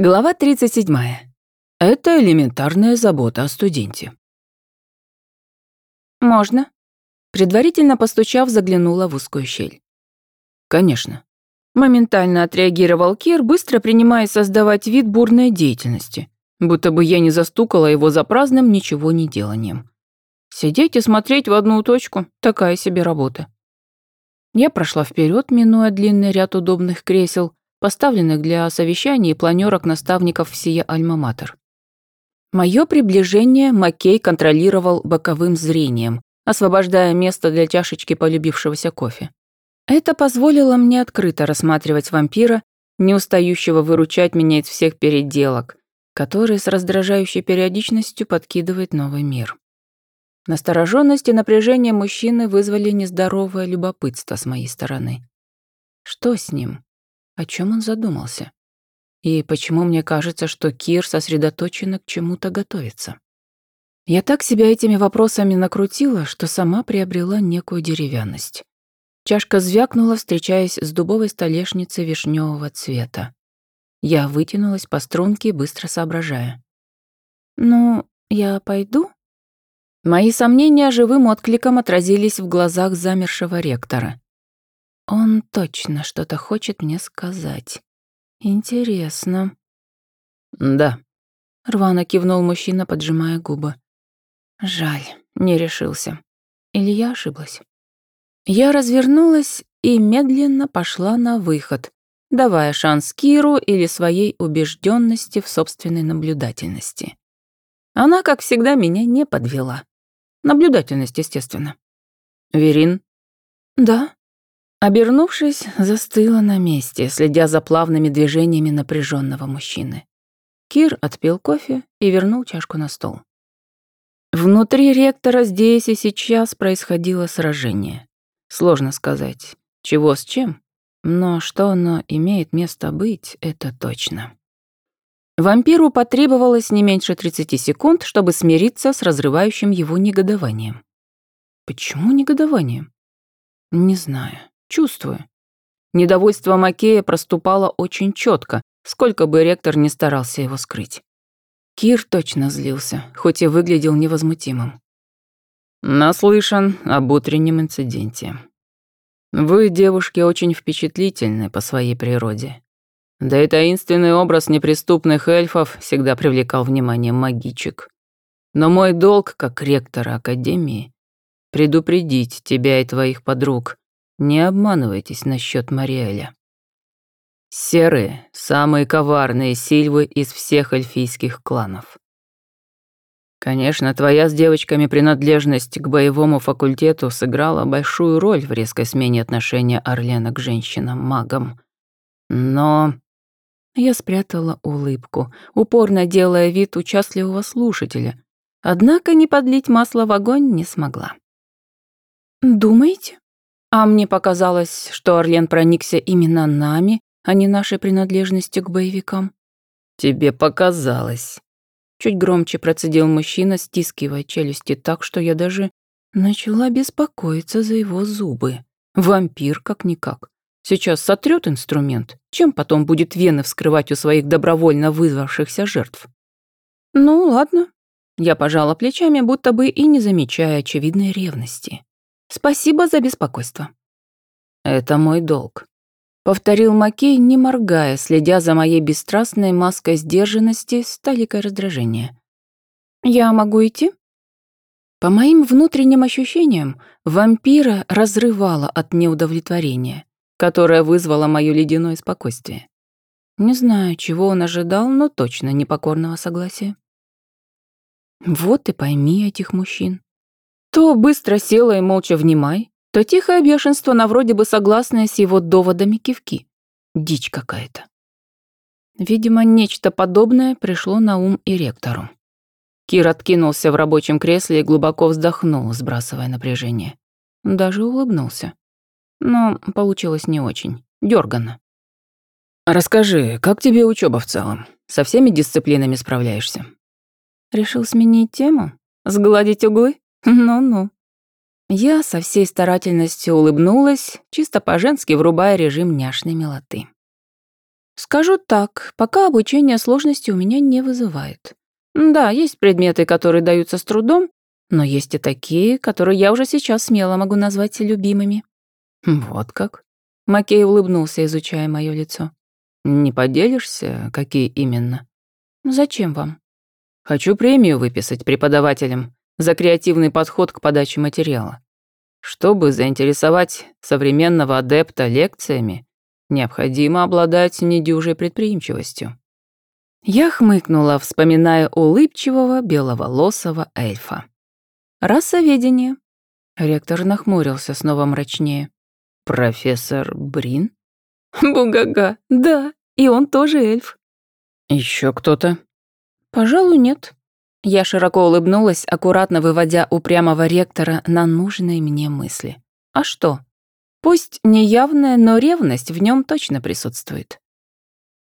Глава 37. Это элементарная забота о студенте. «Можно?» Предварительно постучав, заглянула в узкую щель. «Конечно». Моментально отреагировал Кир, быстро принимая создавать вид бурной деятельности, будто бы я не застукала его за праздным ничего не деланием. Сидеть и смотреть в одну точку – такая себе работа. Я прошла вперед, минуя длинный ряд удобных кресел, поставленных для совещаний и планерок наставников всея Альма-Матер. Мое приближение Маккей контролировал боковым зрением, освобождая место для чашечки полюбившегося кофе. Это позволило мне открыто рассматривать вампира, не устающего выручать меня из всех переделок, которые с раздражающей периодичностью подкидывает новый мир. Настороженность и напряжение мужчины вызвали нездоровое любопытство с моей стороны. Что с ним? О чем он задумался? И почему мне кажется, что Кир сосредоточенно к чему-то готовится? Я так себя этими вопросами накрутила, что сама приобрела некую деревянность. Чашка звякнула, встречаясь с дубовой столешницей вишневого цвета. Я вытянулась по струнке, быстро соображая. «Ну, я пойду?» Мои сомнения живым откликом отразились в глазах замершего ректора. Он точно что-то хочет мне сказать. Интересно. Да. Рвано кивнул мужчина, поджимая губы. Жаль, не решился. Или я ошиблась? Я развернулась и медленно пошла на выход, давая шанс Киру или своей убежденности в собственной наблюдательности. Она, как всегда, меня не подвела. Наблюдательность, естественно. Верин? Да. Обернувшись, застыла на месте, следя за плавными движениями напряженного мужчины. Кир отпил кофе и вернул чашку на стол. Внутри ректора здесь и сейчас происходило сражение. Сложно сказать, чего с чем, но что оно имеет место быть, это точно. Вампиру потребовалось не меньше 30 секунд, чтобы смириться с разрывающим его негодованием. Почему негодованием? Не знаю. Чувствую. Недовольство Макея проступало очень четко, сколько бы ректор не старался его скрыть. Кир точно злился, хоть и выглядел невозмутимым. Наслышан об утреннем инциденте. Вы, девушки, очень впечатлительны по своей природе. Да и таинственный образ неприступных эльфов всегда привлекал внимание магичек. Но мой долг, как ректора Академии, предупредить тебя и твоих подруг не обманывайтесь насчет Мариэля. Серые — самые коварные сильвы из всех эльфийских кланов. Конечно, твоя с девочками принадлежность к боевому факультету сыграла большую роль в резкой смене отношения Орлена к женщинам-магам. Но... Я спрятала улыбку, упорно делая вид участливого слушателя, однако не подлить масло в огонь не смогла. «Думаете?» А мне показалось, что Орлен проникся именно нами, а не нашей принадлежностью к боевикам. Тебе показалось. Чуть громче процедил мужчина, стискивая челюсти так, что я даже начала беспокоиться за его зубы. Вампир как-никак. Сейчас сотрет инструмент, чем потом будет вены вскрывать у своих добровольно вызвавшихся жертв. Ну, ладно. Я пожала плечами, будто бы и не замечая очевидной ревности. Спасибо за беспокойство. Это мой долг. Повторил Макей, не моргая, следя за моей бесстрастной маской сдержанности с таликой раздражения. «Я могу идти?» По моим внутренним ощущениям, вампира разрывало от неудовлетворения, которое вызвало моё ледяное спокойствие. Не знаю, чего он ожидал, но точно непокорного согласия. Вот и пойми этих мужчин. То быстро села и молча внимай, то тихое бешенство на вроде бы согласное с его доводами кивки. Дичь какая-то. Видимо, нечто подобное пришло на ум и ректору. Кир откинулся в рабочем кресле и глубоко вздохнул, сбрасывая напряжение. Даже улыбнулся. Но получилось не очень. Дёрганно. «Расскажи, как тебе учеба в целом? Со всеми дисциплинами справляешься?» Решил сменить тему? Сгладить углы? Ну-ну. Я со всей старательностью улыбнулась, чисто по-женски врубая режим няшной милоты. Скажу так, пока обучение сложности у меня не вызывает. Да, есть предметы, которые даются с трудом, но есть и такие, которые я уже сейчас смело могу назвать любимыми. Вот как? Макей улыбнулся, изучая мое лицо. Не поделишься, какие именно? Зачем вам? Хочу премию выписать преподавателям за креативный подход к подаче материала. Чтобы заинтересовать современного адепта лекциями, необходимо обладать недюжей предприимчивостью. Я хмыкнула, вспоминая улыбчивого беловолосого эльфа. «Расоведение». Ректор нахмурился снова мрачнее. «Профессор Брин?» «Бугага, да, и он тоже эльф». Еще кто-то?» «Пожалуй, нет». Я широко улыбнулась, аккуратно выводя упрямого ректора на нужные мне мысли. «А что? Пусть неявная, но ревность в нем точно присутствует.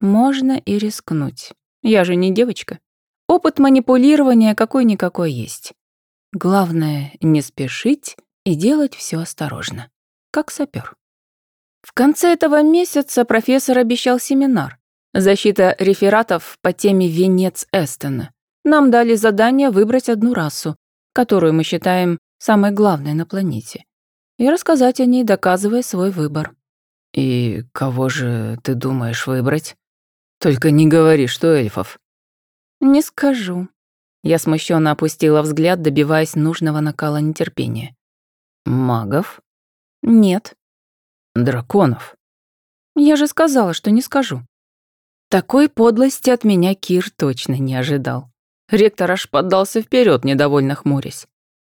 Можно и рискнуть. Я же не девочка. Опыт манипулирования какой-никакой есть. Главное — не спешить и делать все осторожно, как сапер. В конце этого месяца профессор обещал семинар. Защита рефератов по теме «Венец Эстона». Нам дали задание выбрать одну расу, которую мы считаем самой главной на планете, и рассказать о ней, доказывая свой выбор. «И кого же ты думаешь выбрать? Только не говори, что эльфов». «Не скажу». Я смущенно опустила взгляд, добиваясь нужного накала нетерпения. «Магов?» «Нет». «Драконов?» «Я же сказала, что не скажу». Такой подлости от меня Кир точно не ожидал. Ректор аж поддался вперед, недовольно хмурясь.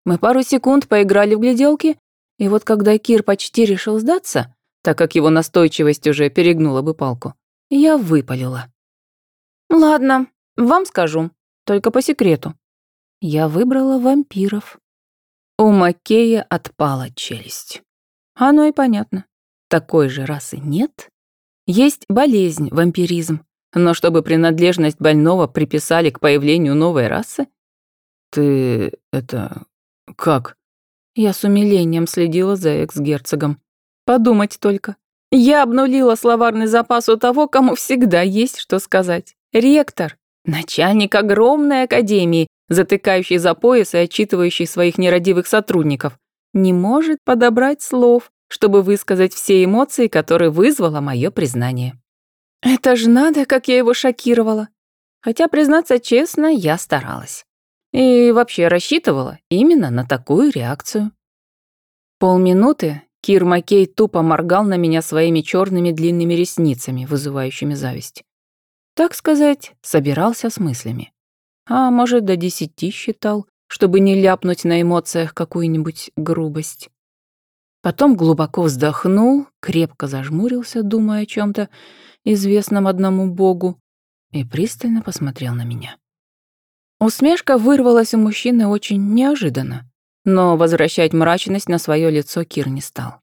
Мы пару секунд поиграли в гляделки, и вот когда Кир почти решил сдаться, так как его настойчивость уже перегнула бы палку, я выпалила. «Ладно, вам скажу, только по секрету. Я выбрала вампиров». У Макея отпала челюсть. Оно и понятно. Такой же расы нет. Есть болезнь, вампиризм, но чтобы принадлежность больного приписали к появлению новой расы? Ты... это... как? Я с умилением следила за экс-герцогом. Подумать только. Я обнулила словарный запас у того, кому всегда есть что сказать. Ректор, начальник огромной академии, затыкающий за пояс и отчитывающий своих нерадивых сотрудников, не может подобрать слов, чтобы высказать все эмоции, которые вызвало мое признание. Это ж надо, как я его шокировала. Хотя, признаться честно, я старалась. И вообще рассчитывала именно на такую реакцию. Полминуты Кир Маккей тупо моргал на меня своими черными длинными ресницами, вызывающими зависть. Так сказать, собирался с мыслями. А может, до десяти считал, чтобы не ляпнуть на эмоциях какую-нибудь грубость. Потом глубоко вздохнул, крепко зажмурился, думая о чем то известном одному богу, и пристально посмотрел на меня. Усмешка вырвалась у мужчины очень неожиданно, но возвращать мрачность на свое лицо Кир не стал.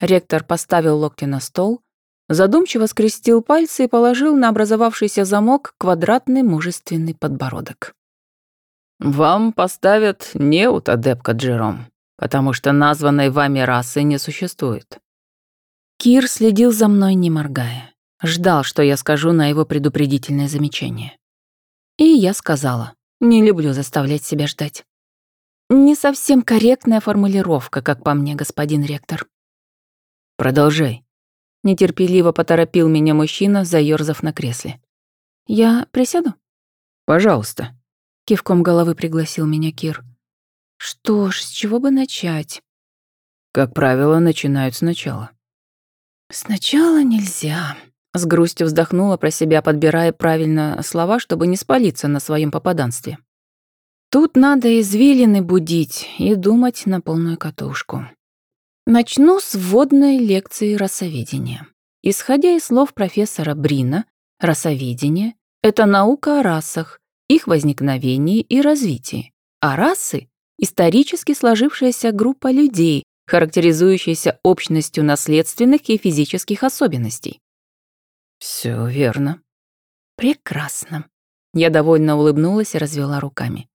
Ректор поставил локти на стол, задумчиво скрестил пальцы и положил на образовавшийся замок квадратный мужественный подбородок. «Вам поставят неут, адепка Джером, потому что названной вами расы не существует». Кир следил за мной, не моргая. Ждал, что я скажу на его предупредительное замечание. И я сказала. Не люблю заставлять себя ждать. Не совсем корректная формулировка, как по мне, господин ректор. Продолжай. Нетерпеливо поторопил меня мужчина, заёрзав на кресле. Я присяду? Пожалуйста. Кивком головы пригласил меня Кир. Что ж, с чего бы начать? Как правило, начинают сначала. Сначала нельзя. С грустью вздохнула про себя, подбирая правильно слова, чтобы не спалиться на своем попаданстве. Тут надо извилины будить и думать на полную катушку. Начну с вводной лекции расоведения. Исходя из слов профессора Брина, расоведение — это наука о расах, их возникновении и развитии. А расы — исторически сложившаяся группа людей, характеризующаяся общностью наследственных и физических особенностей. Все верно. Прекрасно. Я довольно улыбнулась и развела руками.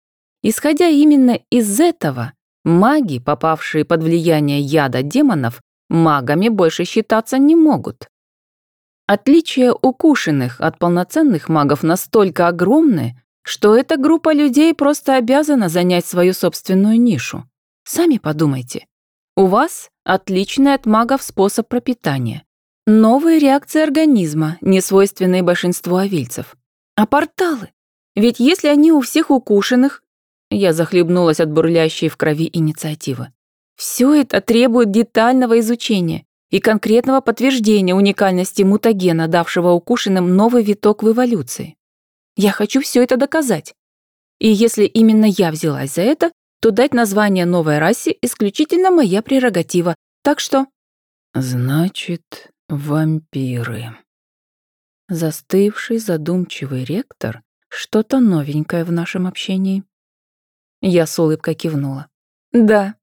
Исходя именно из этого, маги, попавшие под влияние яда демонов, магами больше считаться не могут. Отличие укушенных от полноценных магов настолько огромны, что эта группа людей просто обязана занять свою собственную нишу. Сами подумайте. У вас отличный от магов способ пропитания. Новые реакции организма, не свойственные большинству овильцев. А порталы? Ведь если они у всех укушенных... Я захлебнулась от бурлящей в крови инициативы. Все это требует детального изучения и конкретного подтверждения уникальности мутагена, давшего укушенным новый виток в эволюции. Я хочу все это доказать. И если именно я взялась за это, то дать название новой расе исключительно моя прерогатива. Так что... Значит, вампиры. Застывший задумчивый ректор что-то новенькое в нашем общении. Я с улыбкой кивнула. Да,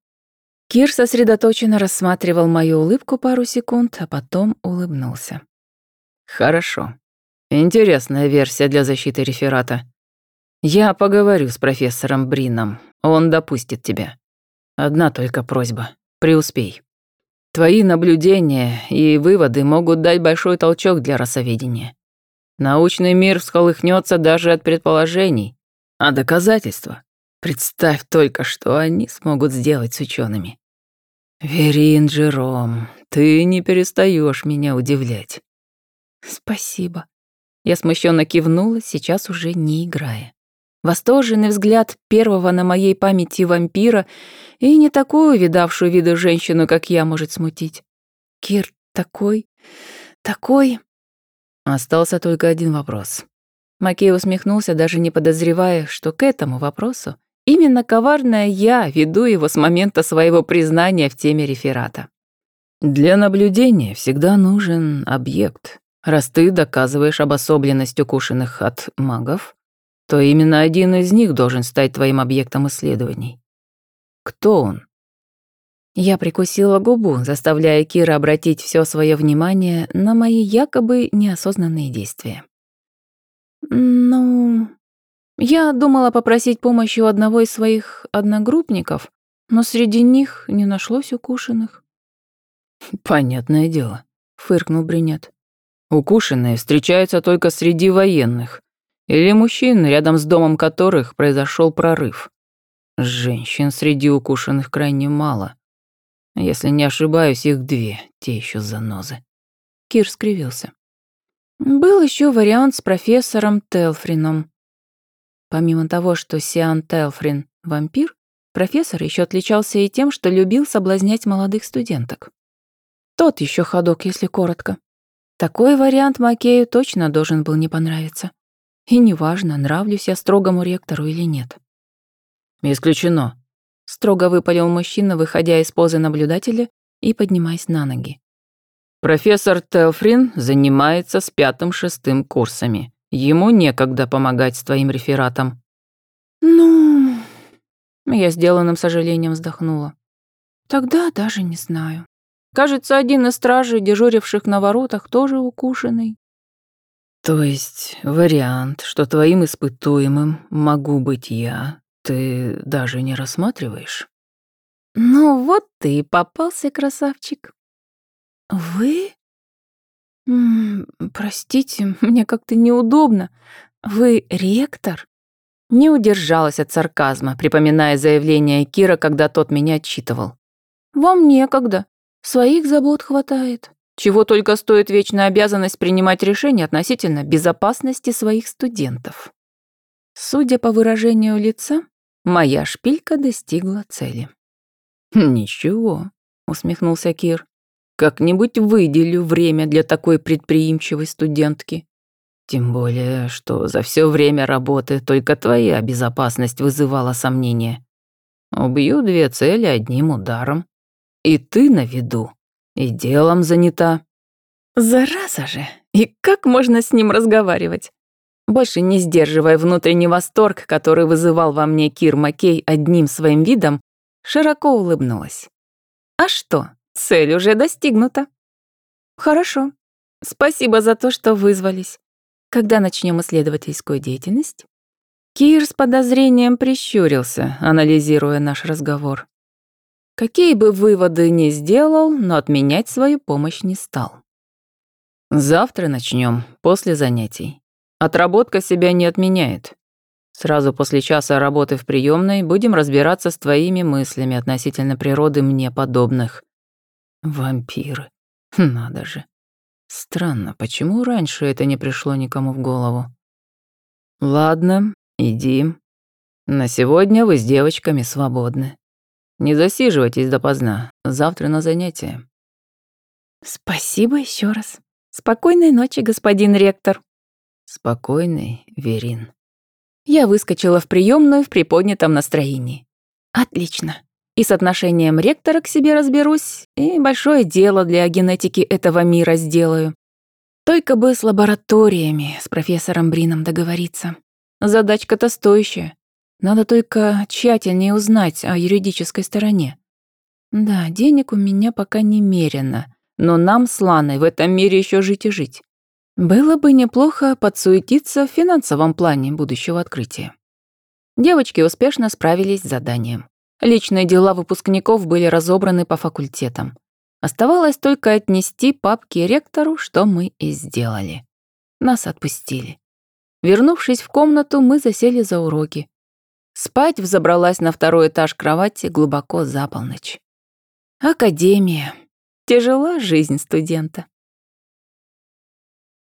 Кир сосредоточенно рассматривал мою улыбку пару секунд, а потом улыбнулся. «Хорошо. Интересная версия для защиты реферата. Я поговорю с профессором Брином. Он допустит тебя. Одна только просьба. Преуспей. Твои наблюдения и выводы могут дать большой толчок для рассоведения. Научный мир всколыхнется даже от предположений, а доказательства Представь только, что они смогут сделать с учеными. Верин, Джером, ты не перестаешь меня удивлять. Спасибо. Я смущенно кивнула, сейчас уже не играя. Восторженный взгляд первого на моей памяти вампира и не такую видавшую виды женщину, как я, может смутить. Кир такой, такой... Остался только один вопрос. Макей усмехнулся, даже не подозревая, что к этому вопросу Именно коварная я веду его с момента своего признания в теме реферата. Для наблюдения всегда нужен объект. Раз ты доказываешь обособленность укушенных от магов, то именно один из них должен стать твоим объектом исследований. Кто он? Я прикусила губу, заставляя Кира обратить все свое внимание на мои якобы неосознанные действия. «Ну, я думала попросить помощи у одного из своих одногруппников, но среди них не нашлось укушенных. «Понятное дело», — фыркнул Бринет. «Укушенные встречаются только среди военных или мужчин, рядом с домом которых произошел прорыв. Женщин среди укушенных крайне мало. Если не ошибаюсь, их две, те еще занозы». Кир скривился. Был еще вариант с профессором Телфрином. Помимо того, что Сиан Телфрин — вампир, профессор еще отличался и тем, что любил соблазнять молодых студенток. Тот еще ходок, если коротко. Такой вариант Макею точно должен был не понравиться. И неважно, нравлюсь я строгому ректору или нет. «Исключено», — строго выпалил мужчина, выходя из позы наблюдателя и поднимаясь на ноги. «Профессор Телфрин занимается с пятым-шестым курсами. Ему некогда помогать с твоим рефератом». «Ну...» Я сделанным сожалением вздохнула. «Тогда даже не знаю. Кажется, один из стражей, дежуривших на воротах, тоже укушенный». «То есть вариант, что твоим испытуемым могу быть я, ты даже не рассматриваешь?» «Ну вот ты и попался, красавчик». «Вы?» М -м, «Простите, мне как-то неудобно. Вы ректор?» Не удержалась от сарказма, припоминая заявление Кира, когда тот меня отчитывал. «Вам некогда. Своих забот хватает. Чего только стоит вечная обязанность принимать решения относительно безопасности своих студентов». Судя по выражению лица, моя шпилька достигла цели. «Ничего», — усмехнулся Кир. Как-нибудь выделю время для такой предприимчивой студентки. Тем более, что за все время работы только твоя безопасность вызывала сомнения. Убью две цели одним ударом. И ты на виду, и делом занята. Зараза же! И как можно с ним разговаривать? Больше не сдерживая внутренний восторг, который вызывал во мне Кир Маккей одним своим видом, широко улыбнулась. А что, Цель уже достигнута. Хорошо. Спасибо за то, что вызвались. Когда начнем исследовательскую деятельность? Кир с подозрением прищурился, анализируя наш разговор. Какие бы выводы ни сделал, но отменять свою помощь не стал. Завтра начнем, после занятий. Отработка себя не отменяет. Сразу после часа работы в приемной будем разбираться с твоими мыслями относительно природы мне подобных. Вампиры. Надо же. Странно, почему раньше это не пришло никому в голову? Ладно, иди. На сегодня вы с девочками свободны. Не засиживайтесь допоздна. Завтра на занятия. Спасибо еще раз. Спокойной ночи, господин ректор. Спокойной, Верин. Я выскочила в приемную в приподнятом настроении. Отлично. И с отношением ректора к себе разберусь, и большое дело для генетики этого мира сделаю. Только бы с лабораториями, с профессором Брином договориться. Задачка-то стоящая. Надо только тщательнее узнать о юридической стороне. Да, денег у меня пока немерено, но нам с Ланой в этом мире еще жить и жить. Было бы неплохо подсуетиться в финансовом плане будущего открытия. Девочки успешно справились с заданием. Личные дела выпускников были разобраны по факультетам. Оставалось только отнести папки ректору, что мы и сделали. Нас отпустили. Вернувшись в комнату, мы засели за уроки. Спать взобралась на второй этаж кровати глубоко за полночь. Академия. Тяжела жизнь студента.